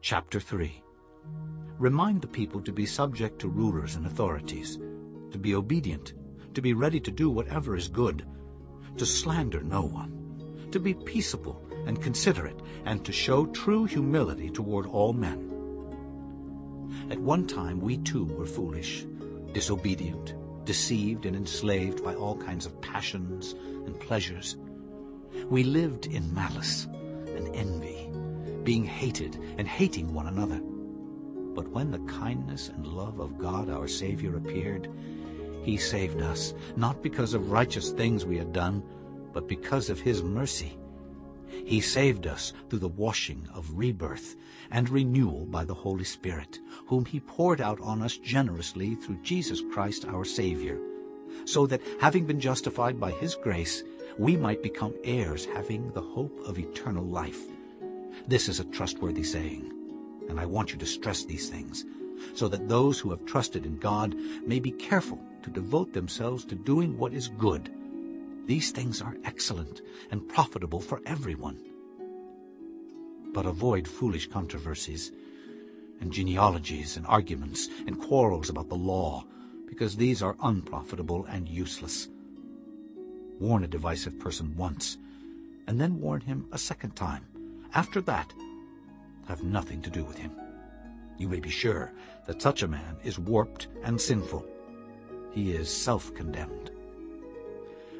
Chapter 3 Remind the people to be subject to rulers and authorities, to be obedient, to be ready to do whatever is good, to slander no one, to be peaceable and considerate, and to show true humility toward all men. At one time we too were foolish, disobedient, deceived and enslaved by all kinds of passions and pleasures. We lived in malice and envy, being hated and hating one another. But when the kindness and love of God our Savior appeared, he saved us, not because of righteous things we had done, but because of his mercy. He saved us through the washing of rebirth and renewal by the Holy Spirit, whom he poured out on us generously through Jesus Christ our Savior, so that, having been justified by his grace, we might become heirs having the hope of eternal life. This is a trustworthy saying, and I want you to stress these things, so that those who have trusted in God may be careful to devote themselves to doing what is good. These things are excellent and profitable for everyone. But avoid foolish controversies and genealogies and arguments and quarrels about the law, because these are unprofitable and useless. Warn a divisive person once, and then warn him a second time. After that, have nothing to do with him. You may be sure that such a man is warped and sinful. He is self-condemned.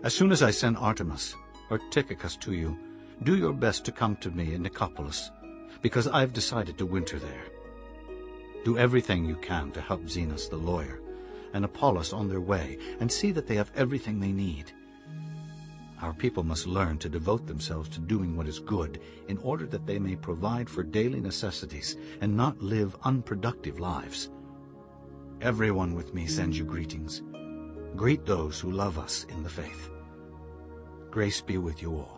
As soon as I send Artemas or Tychicus to you, do your best to come to me in Nicopolis, because I've decided to winter there. Do everything you can to help Zenas the lawyer and Apollos on their way, and see that they have everything they need. Our people must learn to devote themselves to doing what is good in order that they may provide for daily necessities and not live unproductive lives. Everyone with me sends you greetings. Greet those who love us in the faith. Grace be with you all.